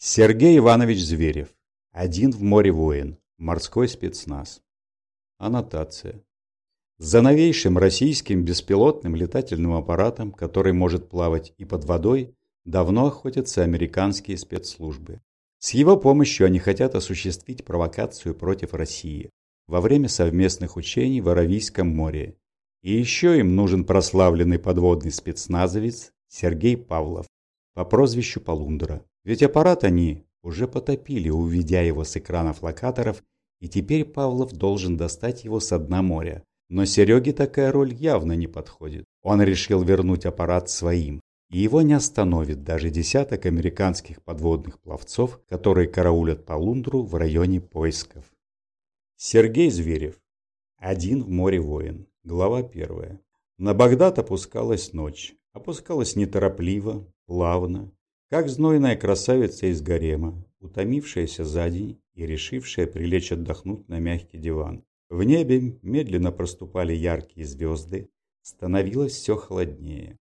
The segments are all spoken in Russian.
Сергей Иванович Зверев. Один в море воин. Морской спецназ. Аннотация. За новейшим российским беспилотным летательным аппаратом, который может плавать и под водой, давно охотятся американские спецслужбы. С его помощью они хотят осуществить провокацию против России во время совместных учений в Аравийском море. И еще им нужен прославленный подводный спецназовец Сергей Павлов по прозвищу Полундра. Ведь аппарат они уже потопили, уведя его с экранов локаторов, и теперь Павлов должен достать его с дна моря. Но Сереге такая роль явно не подходит. Он решил вернуть аппарат своим, и его не остановит даже десяток американских подводных пловцов, которые караулят по Лундру в районе поисков. Сергей Зверев. Один в море воин. Глава первая. На Багдад опускалась ночь. Опускалась неторопливо, плавно, как знойная красавица из гарема, утомившаяся за день и решившая прилечь отдохнуть на мягкий диван. В небе медленно проступали яркие звезды, становилось все холоднее.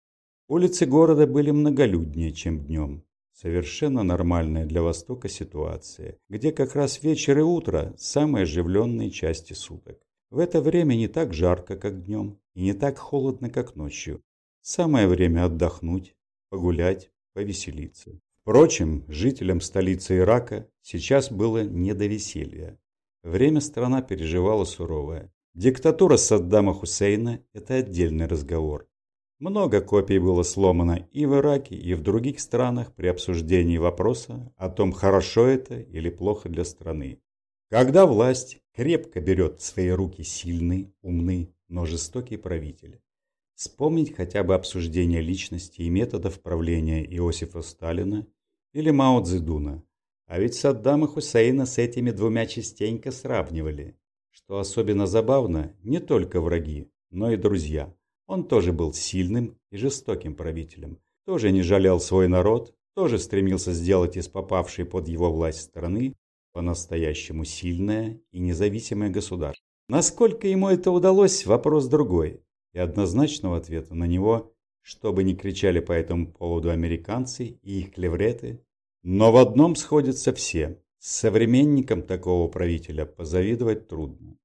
Улицы города были многолюднее, чем днем. Совершенно нормальная для Востока ситуация, где как раз вечер и утро – самые оживленные части суток. В это время не так жарко, как днем, и не так холодно, как ночью. Самое время отдохнуть, погулять, повеселиться. Впрочем, жителям столицы Ирака сейчас было не до веселья. Время страна переживала суровое. Диктатура Саддама Хусейна – это отдельный разговор. Много копий было сломано и в Ираке, и в других странах при обсуждении вопроса о том, хорошо это или плохо для страны. Когда власть крепко берет в свои руки сильный, умный, но жестокий правитель. Вспомнить хотя бы обсуждение личности и методов правления Иосифа Сталина или Мао Цзэдуна. А ведь Саддама Хусейна с этими двумя частенько сравнивали. Что особенно забавно, не только враги, но и друзья. Он тоже был сильным и жестоким правителем, тоже не жалел свой народ, тоже стремился сделать из попавшей под его власть страны по-настоящему сильное и независимое государство. Насколько ему это удалось, вопрос другой. И однозначного ответа на него, что бы ни кричали по этому поводу американцы и их клевреты, но в одном сходятся все. Современникам такого правителя позавидовать трудно.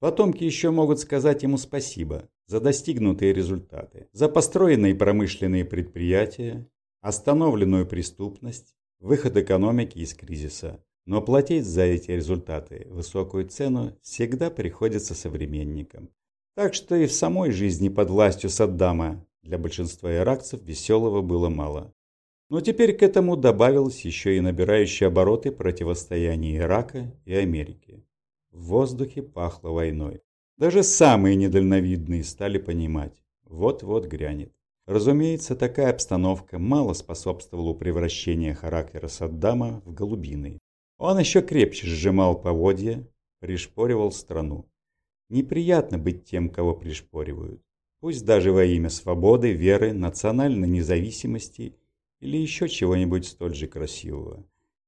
Потомки еще могут сказать ему спасибо за достигнутые результаты, за построенные промышленные предприятия, остановленную преступность, выход экономики из кризиса. Но платить за эти результаты высокую цену всегда приходится современникам. Так что и в самой жизни под властью Саддама для большинства иракцев веселого было мало. Но теперь к этому добавилось еще и набирающие обороты противостояние Ирака и Америки. В воздухе пахло войной. Даже самые недальновидные стали понимать, вот-вот грянет. Разумеется, такая обстановка мало способствовала превращению характера Саддама в голубиный. Он еще крепче сжимал поводья, пришпоривал страну. Неприятно быть тем, кого пришпоривают. Пусть даже во имя свободы, веры, национальной независимости или еще чего-нибудь столь же красивого.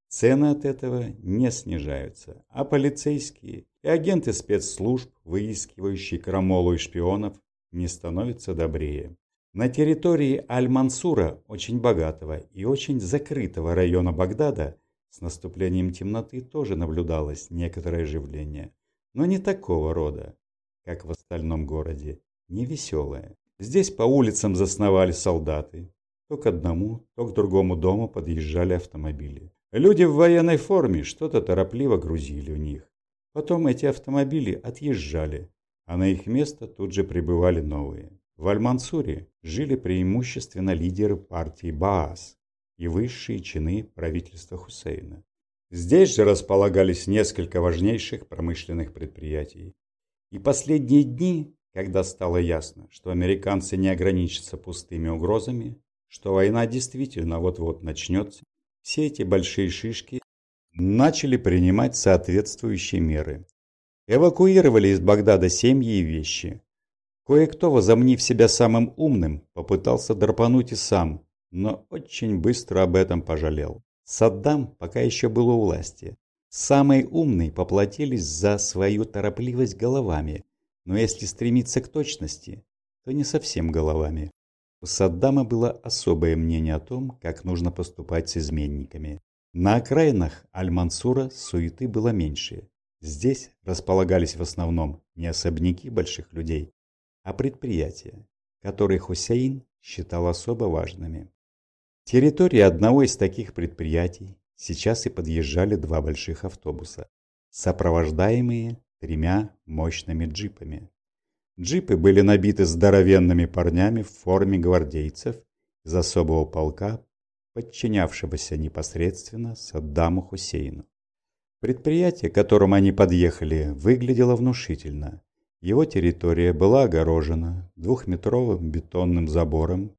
Цены от этого не снижаются, а полицейские и агенты спецслужб, выискивающие крамолу и шпионов, не становятся добрее. На территории Аль-Мансура, очень богатого и очень закрытого района Багдада, с наступлением темноты тоже наблюдалось некоторое оживление, но не такого рода, как в остальном городе, не веселое. Здесь по улицам засновали солдаты. То к одному, то к другому дому подъезжали автомобили. Люди в военной форме что-то торопливо грузили в них. Потом эти автомобили отъезжали, а на их место тут же прибывали новые. В Аль-Мансуре жили преимущественно лидеры партии Баас и высшие чины правительства Хусейна. Здесь же располагались несколько важнейших промышленных предприятий. И последние дни, когда стало ясно, что американцы не ограничатся пустыми угрозами, что война действительно вот-вот начнется, все эти большие шишки начали принимать соответствующие меры. Эвакуировали из Багдада семьи и вещи. Кое-кто, возомнив себя самым умным, попытался драпануть и сам, но очень быстро об этом пожалел. Саддам пока еще был у власти. Самые умные поплатились за свою торопливость головами, но если стремиться к точности, то не совсем головами. У Саддама было особое мнение о том, как нужно поступать с изменниками. На окраинах Аль-Мансура суеты было меньше. Здесь располагались в основном не особняки больших людей, а предприятия, которые Хусейн считал особо важными. Территории одного из таких предприятий сейчас и подъезжали два больших автобуса, сопровождаемые тремя мощными джипами. Джипы были набиты здоровенными парнями в форме гвардейцев из особого полка, подчинявшегося непосредственно Саддаму Хусейну. Предприятие, к которому они подъехали, выглядело внушительно. Его территория была огорожена двухметровым бетонным забором,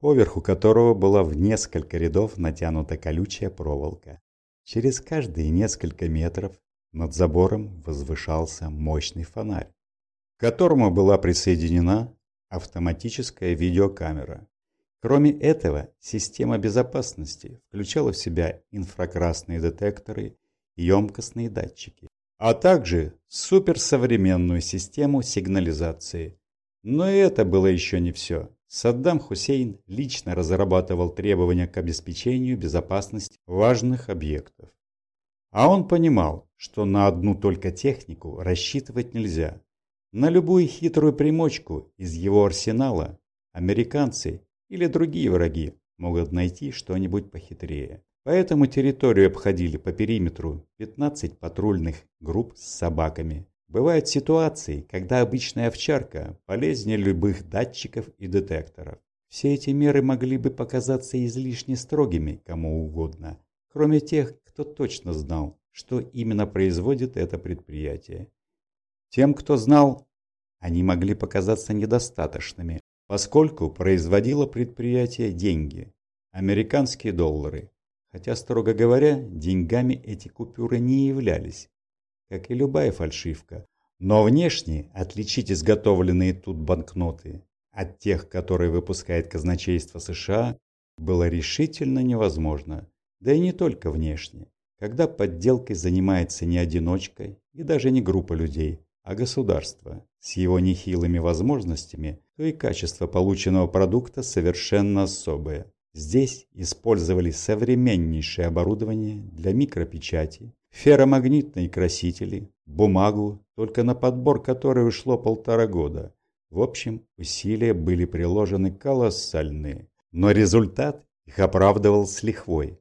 поверху которого была в несколько рядов натянута колючая проволока. Через каждые несколько метров над забором возвышался мощный фонарь, к которому была присоединена автоматическая видеокамера. Кроме этого, система безопасности включала в себя инфракрасные детекторы и емкостные датчики, а также суперсовременную систему сигнализации. Но это было еще не все. Саддам Хусейн лично разрабатывал требования к обеспечению безопасности важных объектов. А он понимал, что на одну только технику рассчитывать нельзя. На любую хитрую примочку из его арсенала американцы или другие враги могут найти что-нибудь похитрее. Поэтому территорию обходили по периметру 15 патрульных групп с собаками. Бывают ситуации, когда обычная овчарка полезнее любых датчиков и детекторов. Все эти меры могли бы показаться излишне строгими кому угодно, кроме тех, кто точно знал, что именно производит это предприятие. Тем, кто знал, они могли показаться недостаточными, поскольку производило предприятие деньги, американские доллары, хотя, строго говоря, деньгами эти купюры не являлись, как и любая фальшивка. Но внешне отличить изготовленные тут банкноты от тех, которые выпускает казначейство США, было решительно невозможно. Да и не только внешне. Когда подделкой занимается не одиночка и даже не группа людей, а государство с его нехилыми возможностями, то и качество полученного продукта совершенно особое. Здесь использовали современнейшее оборудование для микропечати, ферромагнитные красители, бумагу, только на подбор которой ушло полтора года. В общем, усилия были приложены колоссальные, но результат их оправдывал с лихвой.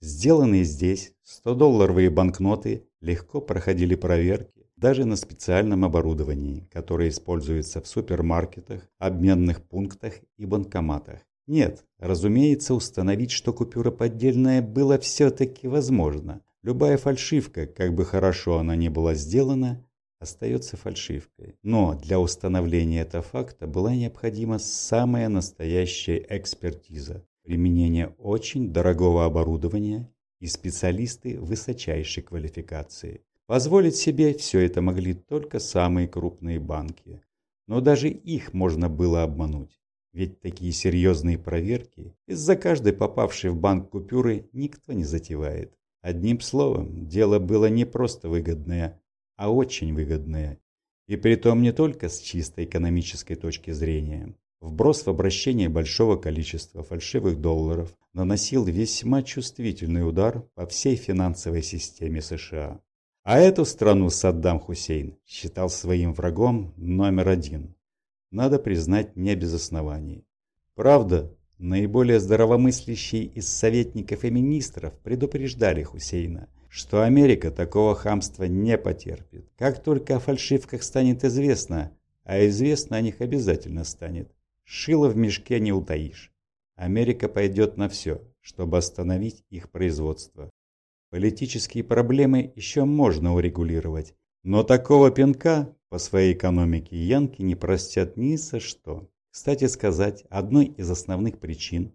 Сделанные здесь 100-долларовые банкноты легко проходили проверки даже на специальном оборудовании, которое используется в супермаркетах, обменных пунктах и банкоматах. Нет, разумеется, установить, что купюра поддельная, было все-таки возможно. Любая фальшивка, как бы хорошо она ни была сделана, остается фальшивкой. Но для установления этого факта была необходима самая настоящая экспертиза, применение очень дорогого оборудования и специалисты высочайшей квалификации. Позволить себе все это могли только самые крупные банки. Но даже их можно было обмануть. Ведь такие серьезные проверки из-за каждой попавшей в банк купюры никто не затевает. Одним словом, дело было не просто выгодное, а очень выгодное. И притом не только с чисто экономической точки зрения. Вброс в обращение большого количества фальшивых долларов наносил весьма чувствительный удар по всей финансовой системе США. А эту страну Саддам Хусейн считал своим врагом номер один надо признать не без оснований. Правда, наиболее здравомыслящие из советников и министров предупреждали Хусейна, что Америка такого хамства не потерпит. Как только о фальшивках станет известно, а известно о них обязательно станет, шило в мешке не утаишь. Америка пойдет на все, чтобы остановить их производство. Политические проблемы еще можно урегулировать, но такого пинка по своей экономике янки не простят ни за что. Кстати сказать, одной из основных причин,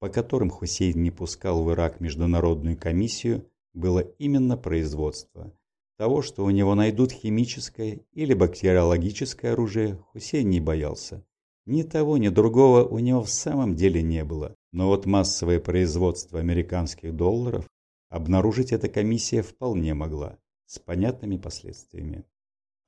по которым Хусейн не пускал в Ирак международную комиссию, было именно производство. Того, что у него найдут химическое или бактериологическое оружие, Хусейн не боялся. Ни того, ни другого у него в самом деле не было. Но вот массовое производство американских долларов обнаружить эта комиссия вполне могла с понятными последствиями.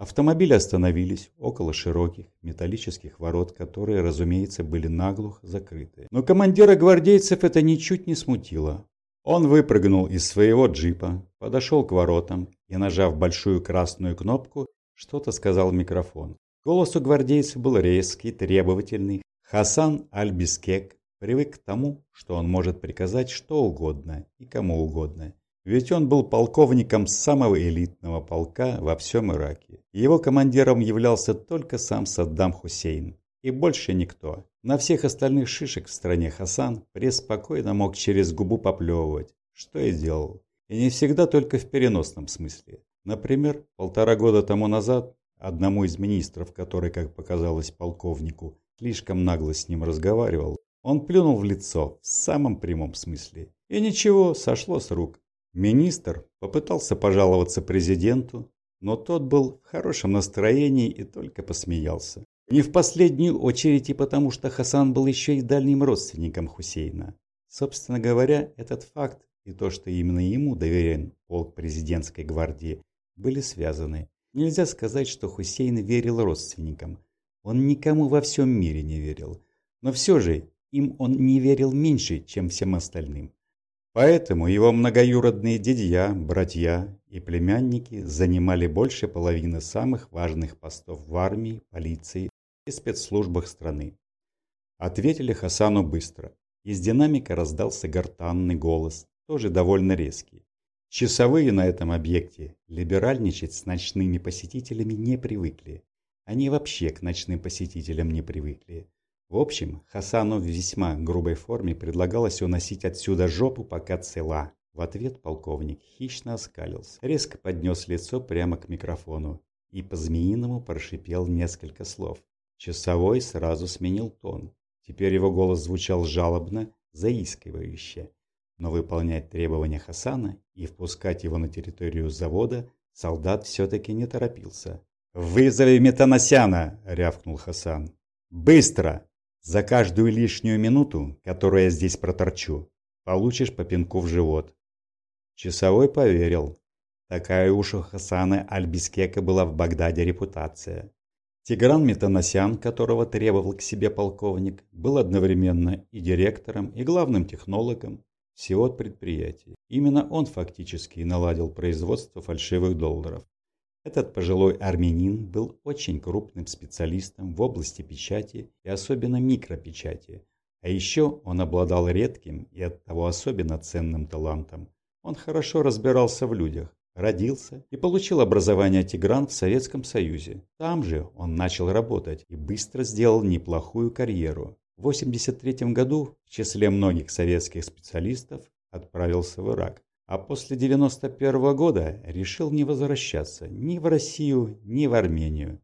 Автомобили остановились около широких металлических ворот, которые, разумеется, были наглухо закрыты. Но командира гвардейцев это ничуть не смутило. Он выпрыгнул из своего джипа, подошел к воротам и, нажав большую красную кнопку, что-то сказал в микрофон. Голос у гвардейца был резкий, требовательный. Хасан Аль-Бискек привык к тому, что он может приказать что угодно и кому угодно. Ведь он был полковником самого элитного полка во всем Ираке. Его командиром являлся только сам Саддам Хусейн. И больше никто. На всех остальных шишек в стране Хасан преспокойно мог через губу поплевывать, что и делал. И не всегда только в переносном смысле. Например, полтора года тому назад одному из министров, который, как показалось полковнику, слишком нагло с ним разговаривал, он плюнул в лицо в самом прямом смысле. И ничего, сошло с рук. Министр попытался пожаловаться президенту, но тот был в хорошем настроении и только посмеялся. Не в последнюю очередь и потому, что Хасан был еще и дальним родственником Хусейна. Собственно говоря, этот факт и то, что именно ему доверен полк президентской гвардии, были связаны. Нельзя сказать, что Хусейн верил родственникам. Он никому во всем мире не верил. Но все же им он не верил меньше, чем всем остальным. Поэтому его многоюродные дядья, братья и племянники занимали больше половины самых важных постов в армии, полиции и спецслужбах страны. Ответили Хасану быстро. Из динамика раздался гортанный голос, тоже довольно резкий. Часовые на этом объекте либеральничать с ночными посетителями не привыкли. Они вообще к ночным посетителям не привыкли. В общем, Хасану в весьма грубой форме предлагалось уносить отсюда жопу, пока цела. В ответ полковник хищно оскалился, резко поднес лицо прямо к микрофону и по-змеиному прошипел несколько слов. Часовой сразу сменил тон. Теперь его голос звучал жалобно, заискивающе. Но выполнять требования Хасана и впускать его на территорию завода солдат все-таки не торопился. «Вызови Метаносяна!» – рявкнул Хасан. «Быстро!» За каждую лишнюю минуту, которую я здесь проторчу, получишь по пинку в живот. Часовой поверил. Такая уж у Хасана Альбискека была в Багдаде репутация. Тигран Метаносян, которого требовал к себе полковник, был одновременно и директором, и главным технологом всего предприятия. Именно он фактически наладил производство фальшивых долларов. Этот пожилой армянин был очень крупным специалистом в области печати и особенно микропечати. А еще он обладал редким и оттого особенно ценным талантом. Он хорошо разбирался в людях, родился и получил образование Тигран в Советском Союзе. Там же он начал работать и быстро сделал неплохую карьеру. В 1983 году в числе многих советских специалистов отправился в Ирак, а после 91 года решил не возвращаться ни в Россию, ни в Армению.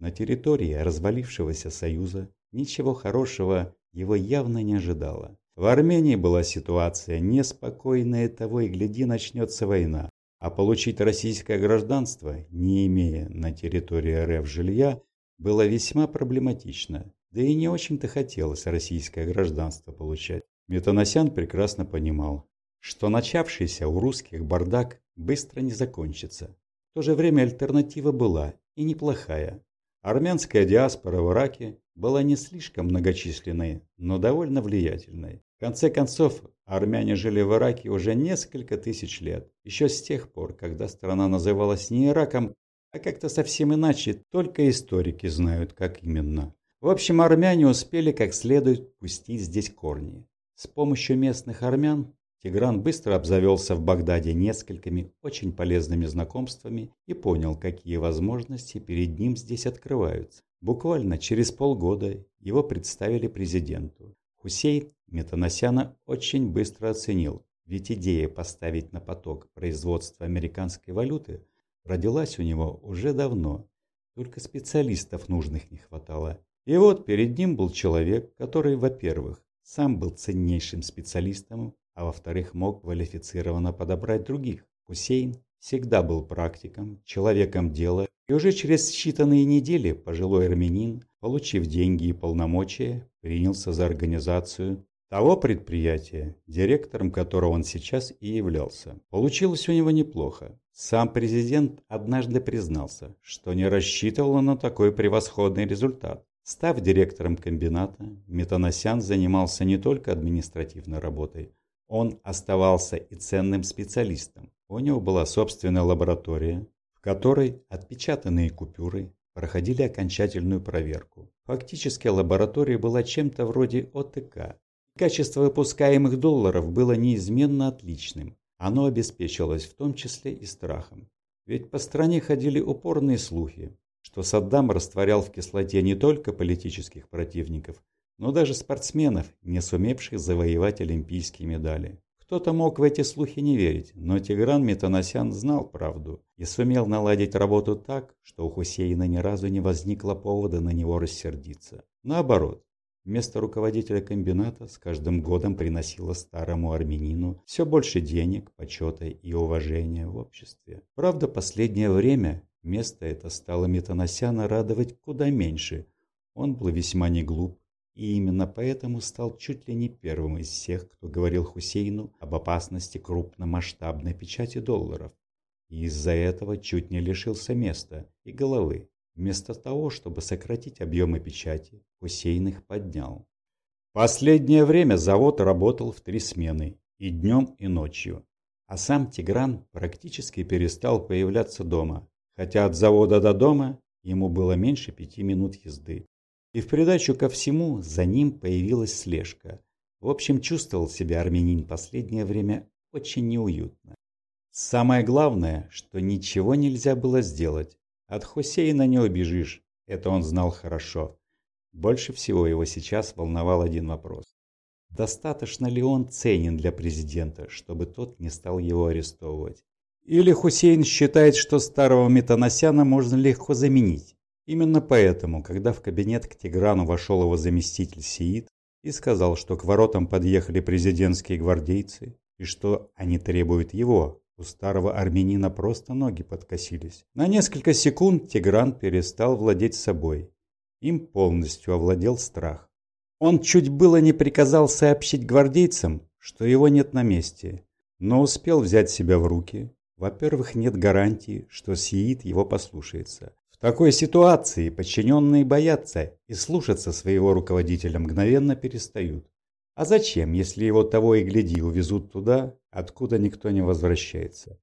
На территории развалившегося союза ничего хорошего его явно не ожидало. В Армении была ситуация неспокойная, того и гляди начнется война, а получить российское гражданство, не имея на территории РФ жилья, было весьма проблематично, да и не очень-то хотелось российское гражданство получать. Метаносян прекрасно понимал, что начавшийся у русских бардак быстро не закончится. В то же время альтернатива была и неплохая. Армянская диаспора в Ираке была не слишком многочисленной, но довольно влиятельной. В конце концов, армяне жили в Ираке уже несколько тысяч лет, еще с тех пор, когда страна называлась не Ираком, а как-то совсем иначе, только историки знают, как именно. В общем, армяне успели как следует пустить здесь корни. С помощью местных армян Тигран быстро обзавелся в Багдаде несколькими очень полезными знакомствами и понял, какие возможности перед ним здесь открываются. Буквально через полгода его представили президенту. Хусейн Метаносяна очень быстро оценил, ведь идея поставить на поток производство американской валюты родилась у него уже давно, только специалистов нужных не хватало. И вот перед ним был человек, который, во-первых, сам был ценнейшим специалистом а во-вторых, мог квалифицированно подобрать других. Хусейн всегда был практиком, человеком дела, и уже через считанные недели пожилой армянин, получив деньги и полномочия, принялся за организацию того предприятия, директором которого он сейчас и являлся. Получилось у него неплохо. Сам президент однажды признался, что не рассчитывал на такой превосходный результат. Став директором комбината, Метаносян занимался не только административной работой, Он оставался и ценным специалистом. У него была собственная лаборатория, в которой отпечатанные купюры проходили окончательную проверку. Фактически лаборатория была чем-то вроде ОТК. Качество выпускаемых долларов было неизменно отличным. Оно обеспечивалось в том числе и страхом. Ведь по стране ходили упорные слухи, что Саддам растворял в кислоте не только политических противников, но даже спортсменов, не сумевших завоевать олимпийские медали. Кто-то мог в эти слухи не верить, но Тигран Метаносян знал правду и сумел наладить работу так, что у Хусейна ни разу не возникло повода на него рассердиться. Наоборот, Место руководителя комбината с каждым годом приносило старому армянину все больше денег, почета и уважения в обществе. Правда, последнее время место это стало Метаносяна радовать куда меньше. Он был весьма не глуп, и именно поэтому стал чуть ли не первым из всех, кто говорил Хусейну об опасности крупномасштабной печати долларов. И из-за этого чуть не лишился места и головы. Вместо того, чтобы сократить объемы печати, Хусейн их поднял. Последнее время завод работал в три смены, и днем, и ночью. А сам Тигран практически перестал появляться дома, хотя от завода до дома ему было меньше пяти минут езды. И в придачу ко всему за ним появилась слежка. В общем, чувствовал себя армянин последнее время очень неуютно. Самое главное, что ничего нельзя было сделать. От Хусейна не убежишь, это он знал хорошо. Больше всего его сейчас волновал один вопрос. Достаточно ли он ценен для президента, чтобы тот не стал его арестовывать? Или Хусейн считает, что старого Метаносяна можно легко заменить? Именно поэтому, когда в кабинет к Тиграну вошел его заместитель Сиит и сказал, что к воротам подъехали президентские гвардейцы и что они требуют его, у старого армянина просто ноги подкосились. На несколько секунд Тигран перестал владеть собой. Им полностью овладел страх. Он чуть было не приказал сообщить гвардейцам, что его нет на месте, но успел взять себя в руки. Во-первых, нет гарантии, что Сиит его послушается. Такой ситуации подчиненные боятся и слушаться своего руководителя мгновенно перестают. А зачем, если его того и гляди увезут туда, откуда никто не возвращается?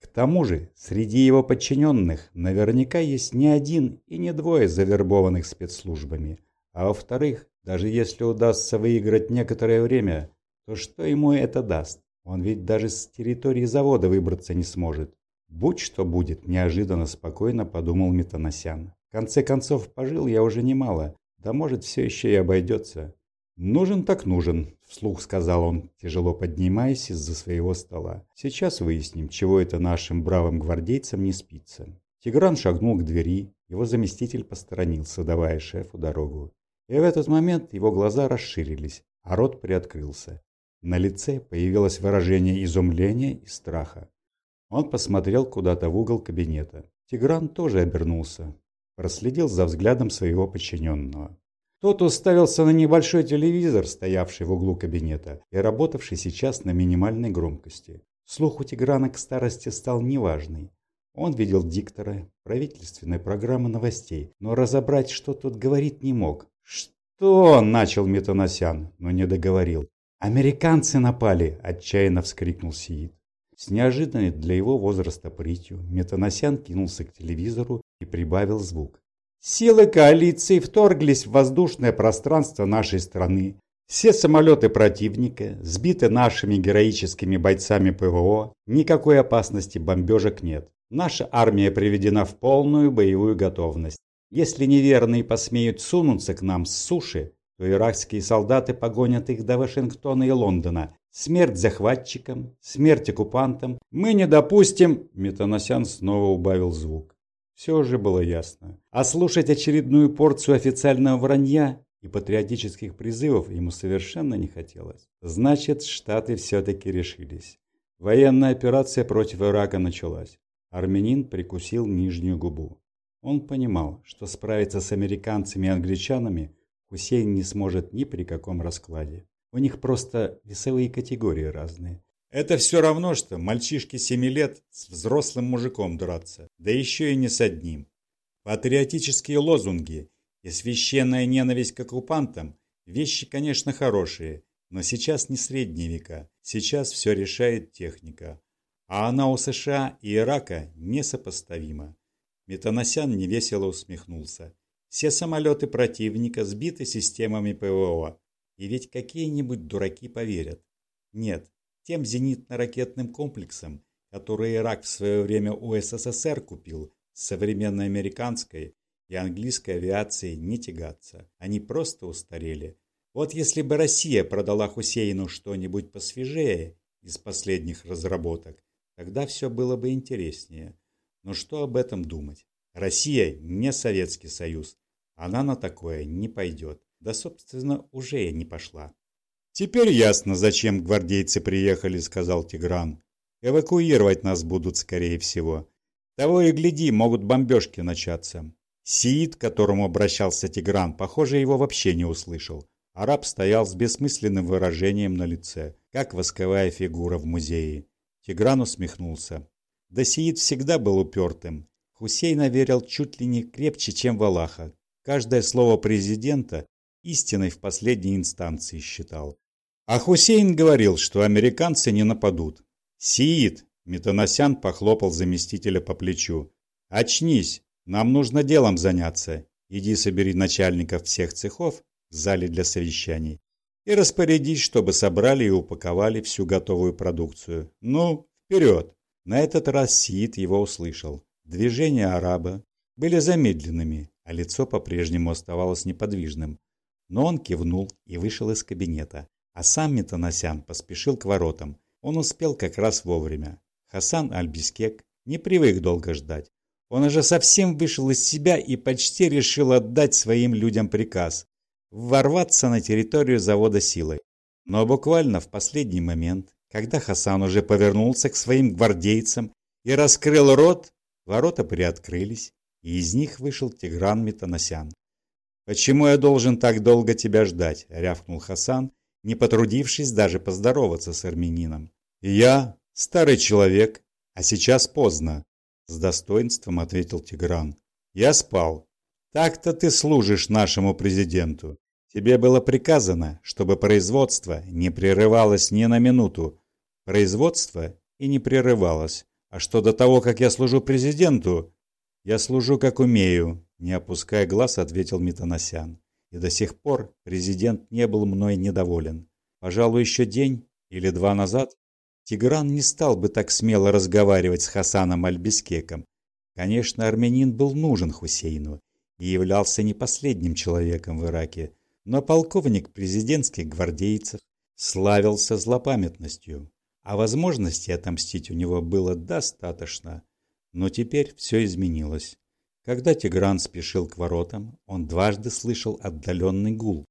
К тому же, среди его подчиненных наверняка есть не один и не двое завербованных спецслужбами. А во-вторых, даже если удастся выиграть некоторое время, то что ему это даст? Он ведь даже с территории завода выбраться не сможет. Будь что будет, неожиданно спокойно подумал Метаносян. В конце концов, пожил я уже немало, да может все еще и обойдется. «Нужен так нужен», – вслух сказал он, тяжело поднимаясь из-за своего стола. «Сейчас выясним, чего это нашим бравым гвардейцам не спится». Тигран шагнул к двери, его заместитель посторонился, давая шефу дорогу. И в этот момент его глаза расширились, а рот приоткрылся. На лице появилось выражение изумления и страха. Он посмотрел куда-то в угол кабинета. Тигран тоже обернулся, проследил за взглядом своего подчиненного. Тот уставился на небольшой телевизор, стоявший в углу кабинета и работавший сейчас на минимальной громкости. Слух у Тиграна к старости стал неважный. Он видел диктора правительственной программы новостей, но разобрать, что тут говорит, не мог. «Что?» – начал Метаносян, но не договорил. «Американцы напали!» – отчаянно вскрикнул Сиит. С неожиданной для его возраста притью Метаносян кинулся к телевизору и прибавил звук. Силы коалиции вторглись в воздушное пространство нашей страны. Все самолеты противника сбиты нашими героическими бойцами ПВО. Никакой опасности бомбежек нет. Наша армия приведена в полную боевую готовность. Если неверные посмеют сунуться к нам с суши, то иракские солдаты погонят их до Вашингтона и Лондона. Смерть захватчикам, смерть оккупантам. Мы не допустим... Метаносян снова убавил звук. Все уже было ясно. А слушать очередную порцию официального вранья и патриотических призывов ему совершенно не хотелось. Значит, Штаты все-таки решились. Военная операция против Ирака началась. Армянин прикусил нижнюю губу. Он понимал, что справиться с американцами и англичанами Хусейн не сможет ни при каком раскладе. У них просто весовые категории разные. Это все равно, что мальчишке семи лет с взрослым мужиком драться, да еще и не с одним. Патриотические лозунги и священная ненависть к оккупантам – вещи, конечно, хорошие, Но сейчас не средние века, сейчас все решает техника. А она у США и Ирака несопоставима. Метаносян невесело усмехнулся. Все самолеты противника сбиты системами ПВО. И ведь какие-нибудь дураки поверят. Нет, тем зенитно-ракетным комплексам, которые Ирак в свое время у СССР купил, современной американской и английской авиацией не тягаться. Они просто устарели. Вот если бы Россия продала Хусейну что-нибудь посвежее из последних разработок, тогда все было бы интереснее. Но что об этом думать? Россия не Советский Союз. Она на такое не пойдет. Да, собственно, уже не пошла. «Теперь ясно, зачем гвардейцы приехали», — сказал Тигран. «Эвакуировать нас будут, скорее всего. Того и гляди, могут бомбежки начаться». Сиит, к которому обращался Тигран, похоже, его вообще не услышал. Араб стоял с бессмысленным выражением на лице, как восковая фигура в музее. Тигран усмехнулся. Да Сиит всегда был упертым. Хусейна верил чуть ли не крепче, чем Валаха. Каждое слово президента истиной в последней инстанции считал. А Хусейн говорил, что американцы не нападут. «Сиит!» – Метаносян похлопал заместителя по плечу. «Очнись! Нам нужно делом заняться. Иди собери начальников всех цехов в зале для совещаний и распорядись, чтобы собрали и упаковали всю готовую продукцию. Ну, вперед!» На этот раз Сиит его услышал. Движения араба были замедленными, а лицо по-прежнему оставалось неподвижным. Но он кивнул и вышел из кабинета. А сам Метаносян поспешил к воротам. Он успел как раз вовремя. Хасан Альбискек не привык долго ждать. Он уже совсем вышел из себя и почти решил отдать своим людям приказ ворваться на территорию завода силой. Но буквально в последний момент, когда Хасан уже повернулся к своим гвардейцам и раскрыл рот, ворота приоткрылись, и из них вышел Тигран Метаносян. «Почему я должен так долго тебя ждать?» – рявкнул Хасан, не потрудившись даже поздороваться с армянином. «Я старый человек, а сейчас поздно», – с достоинством ответил Тигран. «Я спал. Так-то ты служишь нашему президенту. Тебе было приказано, чтобы производство не прерывалось ни на минуту. Производство и не прерывалось. А что до того, как я служу президенту? Я служу как умею, не опуская глаз, ответил Митаносян. И до сих пор президент не был мной недоволен. Пожалуй, еще день или два назад Тигран не стал бы так смело разговаривать с Хасаном Альбискеком. Конечно, армянин был нужен Хусейну и являлся не последним человеком в Ираке, но полковник президентских гвардейцев славился злопамятностью, а возможности отомстить у него было достаточно. Но теперь все изменилось. Когда Тигран спешил к воротам, он дважды слышал отдаленный гул.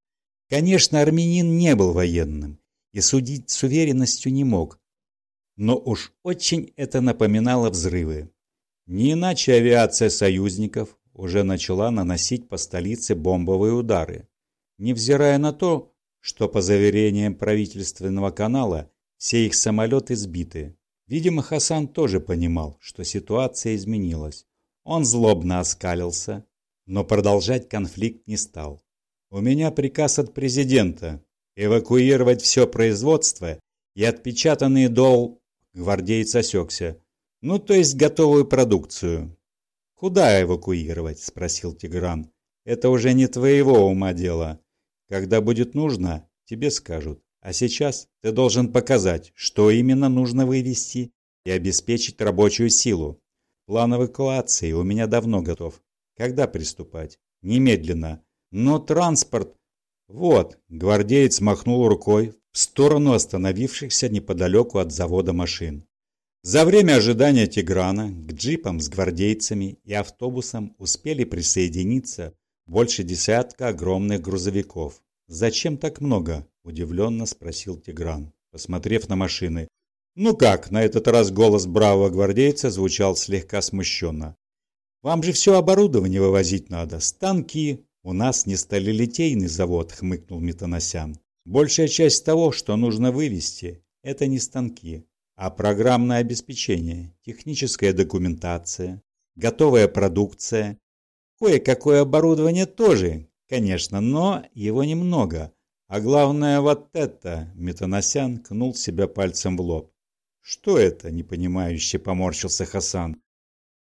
Конечно, армянин не был военным и судить с уверенностью не мог, но уж очень это напоминало взрывы. Не иначе авиация союзников уже начала наносить по столице бомбовые удары невзирая на то, что по заверениям правительственного канала все их самолеты сбиты. Видимо, Хасан тоже понимал, что ситуация изменилась. Он злобно оскалился, но продолжать конфликт не стал. «У меня приказ от президента эвакуировать все производство и отпечатанные дол...» Гвардеец осекся. «Ну, то есть готовую продукцию». «Куда эвакуировать?» – спросил Тигран. «Это уже не твоего ума дело. Когда будет нужно, тебе скажут. А сейчас ты должен показать, что именно нужно вывести и обеспечить рабочую силу. План эвакуации у меня давно готов. Когда приступать? Немедленно. Но транспорт... Вот, гвардеец махнул рукой в сторону остановившихся неподалеку от завода машин. За время ожидания Тиграна к джипам с гвардейцами и автобусам успели присоединиться больше десятка огромных грузовиков. «Зачем так много?» – удивленно спросил Тигран, посмотрев на машины. «Ну как?» – на этот раз голос бравого гвардейца звучал слегка смущенно. «Вам же все оборудование вывозить надо, станки. У нас не сталелитейный завод», – хмыкнул Метаносян. «Большая часть того, что нужно вывести, это не станки, а программное обеспечение, техническая документация, готовая продукция, Кое-какое оборудование тоже, конечно, но его немного. А главное вот это, Метаносян кнул себя пальцем в лоб. Что это, непонимающе поморщился Хасан.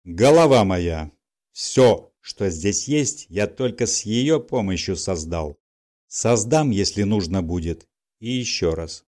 Голова моя. Все, что здесь есть, я только с ее помощью создал. Создам, если нужно будет. И еще раз.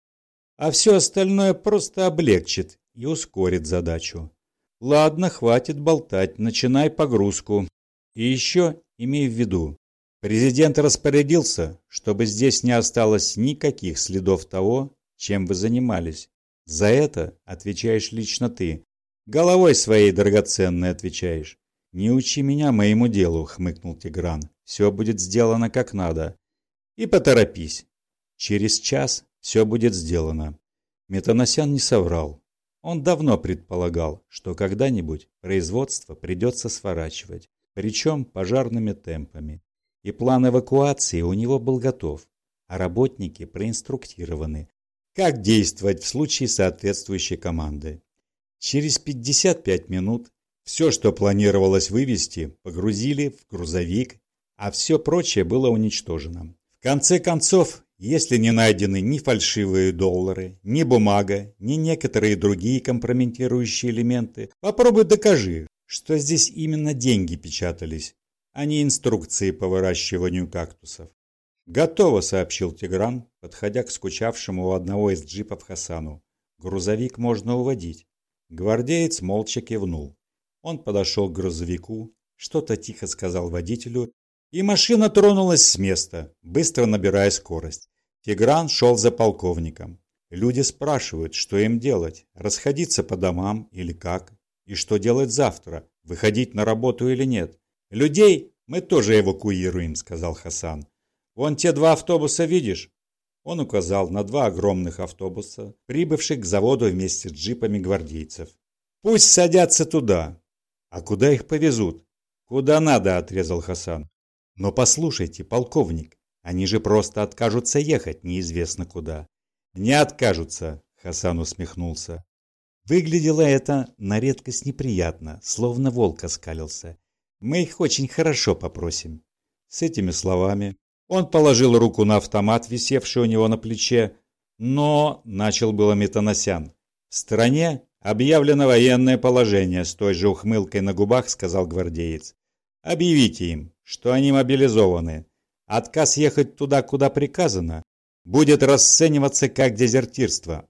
А все остальное просто облегчит и ускорит задачу. Ладно, хватит болтать, начинай погрузку. И еще имей в виду, президент распорядился, чтобы здесь не осталось никаких следов того, чем вы занимались. За это отвечаешь лично ты. Головой своей драгоценной отвечаешь. «Не учи меня моему делу», — хмыкнул Тигран. «Все будет сделано как надо. И поторопись. Через час все будет сделано». Метаносян не соврал. Он давно предполагал, что когда-нибудь производство придется сворачивать, причем пожарными темпами. И план эвакуации у него был готов, а работники проинструктированы, как действовать в случае соответствующей команды. Через 55 минут все, что планировалось вывести, погрузили в грузовик, а все прочее было уничтожено. В конце концов, если не найдены ни фальшивые доллары, ни бумага, ни некоторые другие компрометирующие элементы, попробуй докажи, что здесь именно деньги печатались, а не инструкции по выращиванию кактусов. «Готово», — сообщил Тигран, подходя к скучавшему у одного из джипов Хасану. «Грузовик можно уводить». Гвардеец молча кивнул. Он подошел к грузовику, что-то тихо сказал водителю, и машина тронулась с места, быстро набирая скорость. Тигран шел за полковником. Люди спрашивают, что им делать, расходиться по домам или как, и что делать завтра, выходить на работу или нет. Людей мы тоже эвакуируем, сказал Хасан. Вон те два автобуса видишь? Он указал на два огромных автобуса, прибывших к заводу вместе с джипами гвардейцев. «Пусть садятся туда!» «А куда их повезут?» «Куда надо», — отрезал Хасан. «Но послушайте, полковник, они же просто откажутся ехать неизвестно куда». «Не откажутся», — Хасан усмехнулся. Выглядело это на редкость неприятно, словно волк оскалился. «Мы их очень хорошо попросим». С этими словами он положил руку на автомат, висевший у него на плече, но начал было Метаносян. В стране объявлено военное положение, с той же ухмылкой на губах сказал гвардеец. Объявите им, что они мобилизованы. Отказ ехать туда, куда приказано, будет расцениваться как дезертирство.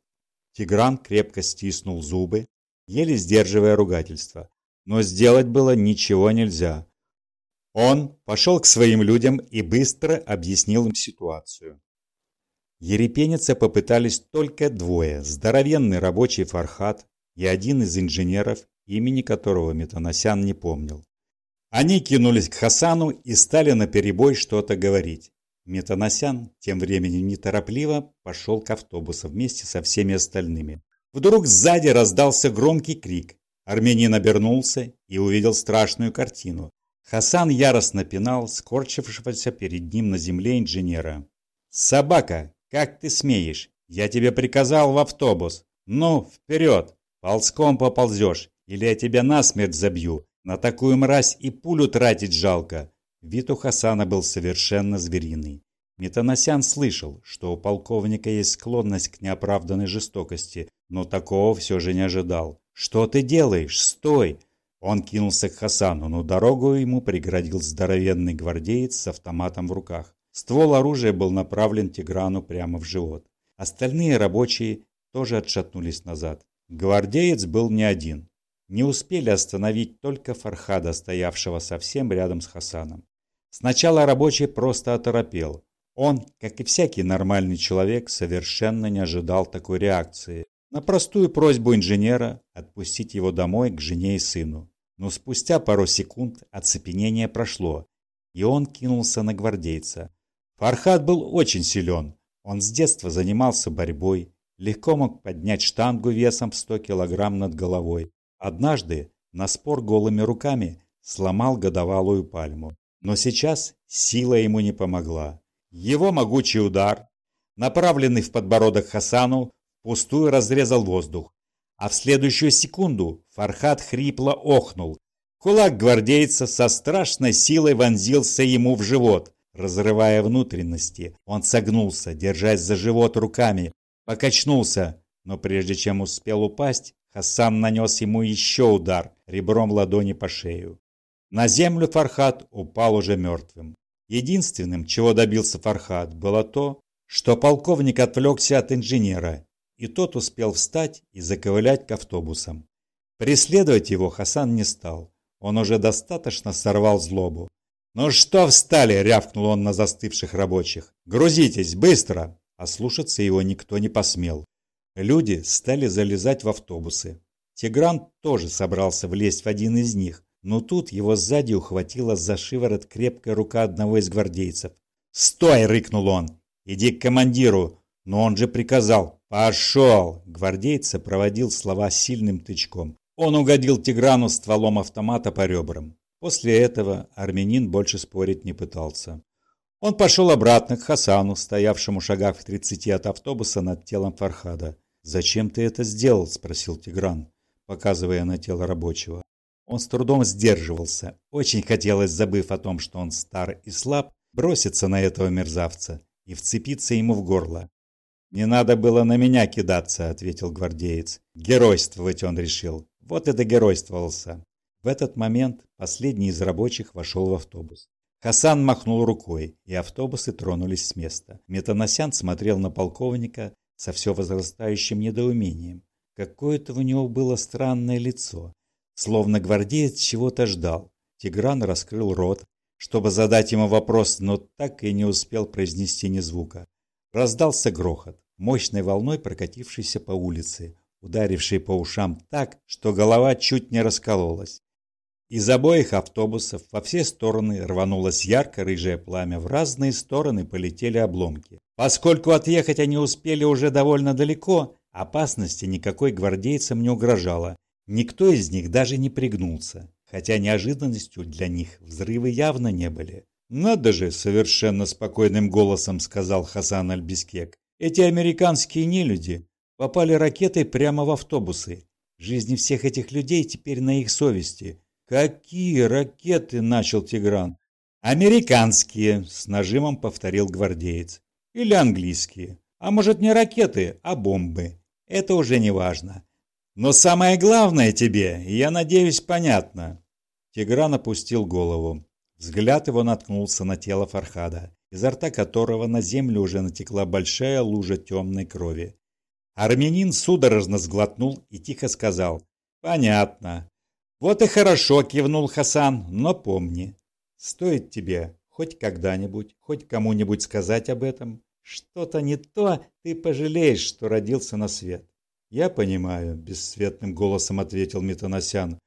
Тигран крепко стиснул зубы, еле сдерживая ругательство. Но сделать было ничего нельзя. Он пошел к своим людям и быстро объяснил им ситуацию. Ерепениться попытались только двое – здоровенный рабочий Фархат и один из инженеров, имени которого Метаносян не помнил. Они кинулись к Хасану и стали наперебой что-то говорить. Метаносян тем временем неторопливо пошел к автобусу вместе со всеми остальными. Вдруг сзади раздался громкий крик. Армянин обернулся и увидел страшную картину. Хасан яростно пинал скорчившегося перед ним на земле инженера. «Собака, как ты смеешь? Я тебе приказал в автобус. Ну, вперед! Ползком поползешь, или я тебя насмерть забью. На такую мразь и пулю тратить жалко». Вид у Хасана был совершенно звериный. Метаносян слышал, что у полковника есть склонность к неоправданной жестокости, но такого все же не ожидал. «Что ты делаешь? Стой!» Он кинулся к Хасану, но дорогу ему преградил здоровенный гвардеец с автоматом в руках. Ствол оружия был направлен Тиграну прямо в живот. Остальные рабочие тоже отшатнулись назад. Гвардеец был не один. Не успели остановить только Фархада, стоявшего совсем рядом с Хасаном. Сначала рабочий просто оторопел. Он, как и всякий нормальный человек, совершенно не ожидал такой реакции на простую просьбу инженера отпустить его домой к жене и сыну. Но спустя пару секунд оцепенение прошло, и он кинулся на гвардейца. Фархад был очень силен. Он с детства занимался борьбой, легко мог поднять штангу весом в 100 килограмм над головой. Однажды на спор голыми руками сломал годовалую пальму. Но сейчас сила ему не помогла. Его могучий удар, направленный в подбородок Хасану, пустую разрезал воздух а в следующую секунду Фархат хрипло охнул. Кулак гвардейца со страшной силой вонзился ему в живот. разрывая внутренности. Он согнулся, держась за живот руками, покачнулся, но прежде чем успел упасть, Хасан нанес ему еще удар ребром ладони по шею. На землю Фархат упал уже мертвым. Единственным, чего добился Фархат, было то, что полковник отвлекся от инженера, и тот успел встать и заковылять к автобусам. Преследовать его Хасан не стал. Он уже достаточно сорвал злобу. «Ну что встали?» – рявкнул он на застывших рабочих. «Грузитесь, быстро!» А слушаться его никто не посмел. Люди стали залезать в автобусы. Тигран тоже собрался влезть в один из них, но тут его сзади ухватила за шиворот крепкая рука одного из гвардейцев. «Стой!» – рыкнул он. «Иди к командиру!» Но он же приказал. «Пошел!» – гвардейца проводил слова сильным тычком. Он угодил Тиграну стволом автомата по ребрам. После этого армянин больше спорить не пытался. Он пошел обратно к Хасану, стоявшему в шагах в тридцати от автобуса над телом Фархада. «Зачем ты это сделал?» – спросил Тигран, показывая на тело рабочего. Он с трудом сдерживался. Очень хотелось, забыв о том, что он стар и слаб, броситься на этого мерзавца и вцепиться ему в горло. «Не надо было на меня кидаться», – ответил гвардеец. Геройствовать он решил. Вот и догеройствовался. В этот момент последний из рабочих вошел в автобус. Хасан махнул рукой, и автобусы тронулись с места. Метаносян смотрел на полковника со все возрастающим недоумением. Какое-то у него было странное лицо, словно гвардеец чего-то ждал. Тигран раскрыл рот, чтобы задать ему вопрос, но так и не успел произнести ни звука. Раздался грохот, мощной волной прокатившийся по улице, ударивший по ушам так, что голова чуть не раскололась. Из обоих автобусов во все стороны рванулось ярко-рыжее пламя, в разные стороны полетели обломки. Поскольку отъехать они успели уже довольно далеко, опасности никакой гвардейцам не угрожало. Никто из них даже не пригнулся, хотя неожиданностью для них взрывы явно не были. «Надо же!» – совершенно спокойным голосом сказал Хасан Альбискек. «Эти американские нелюди попали ракетой прямо в автобусы. Жизни всех этих людей теперь на их совести. «Какие ракеты?» – начал Тигран. «Американские», – с нажимом повторил гвардеец. «Или английские. А может не ракеты, а бомбы. Это уже не важно. Но самое главное тебе, я надеюсь, понятно». Тигран опустил голову. Взгляд его наткнулся на тело Фархада, изо рта которого на землю уже натекла большая лужа темной крови. Армянин судорожно сглотнул и тихо сказал «Понятно. «Вот и хорошо», – кивнул Хасан, – «но помни, стоит тебе хоть когда-нибудь, хоть кому-нибудь сказать об этом, что-то не то, ты пожалеешь, что родился на свет». «Я понимаю», – бесцветным голосом ответил Метаносян.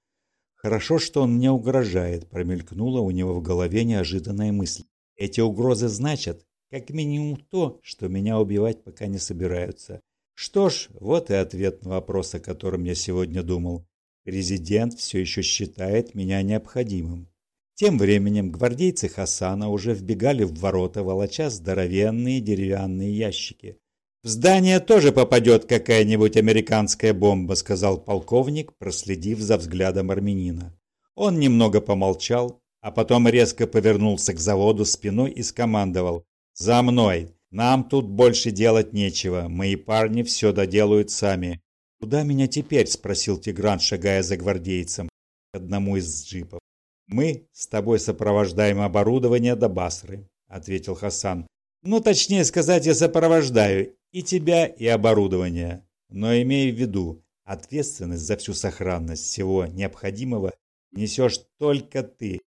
«Хорошо, что он мне угрожает», – промелькнула у него в голове неожиданная мысль. «Эти угрозы значат, как минимум то, что меня убивать пока не собираются. Что ж, вот и ответ на вопрос, о котором я сегодня думал. Резидент все еще считает меня необходимым. Тем временем гвардейцы Хасана уже вбегали в ворота, волоча здоровенные деревянные ящики. «В здание тоже попадет какая-нибудь американская бомба», сказал полковник, проследив за взглядом армянина. Он немного помолчал, а потом резко повернулся к заводу спиной и скомандовал «За мной! Нам тут больше делать нечего, мои парни все доделают сами. «Куда меня теперь?» – спросил Тигран, шагая за гвардейцем к одному из джипов. «Мы с тобой сопровождаем оборудование до Басры», – ответил Хасан. «Ну, точнее сказать, я сопровождаю и тебя, и оборудование. Но имей в виду, ответственность за всю сохранность всего необходимого несешь только ты.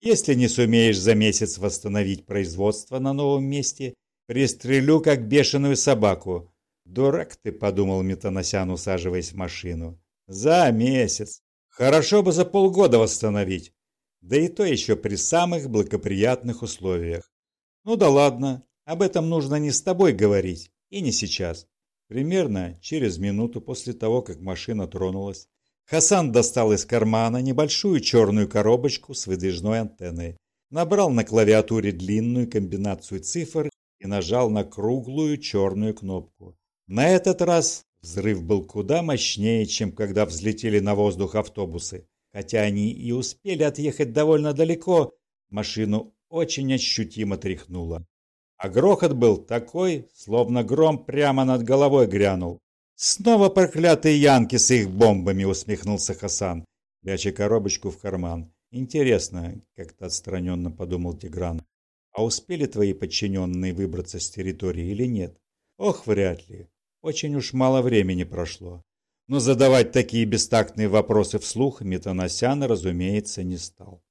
Если не сумеешь за месяц восстановить производство на новом месте, пристрелю как бешеную собаку, «Дурак ты», — подумал Метаносян, усаживаясь в машину. «За месяц. Хорошо бы за полгода восстановить. Да и то еще при самых благоприятных условиях. Ну да ладно, об этом нужно не с тобой говорить, и не сейчас». Примерно через минуту после того, как машина тронулась, Хасан достал из кармана небольшую черную коробочку с выдвижной антенной, набрал на клавиатуре длинную комбинацию цифр и нажал на круглую черную кнопку. На этот раз взрыв был куда мощнее, чем когда взлетели на воздух автобусы. Хотя они и успели отъехать довольно далеко, машину очень ощутимо тряхнуло. А грохот был такой, словно гром прямо над головой грянул. «Снова проклятые янки с их бомбами!» — усмехнулся Хасан, пряча коробочку в карман. «Интересно», — как-то отстраненно подумал Тигран, «а успели твои подчиненные выбраться с территории или нет?» «Ох, вряд ли. Очень уж мало времени прошло». Но задавать такие бестактные вопросы вслух Метаносян, разумеется, не стал.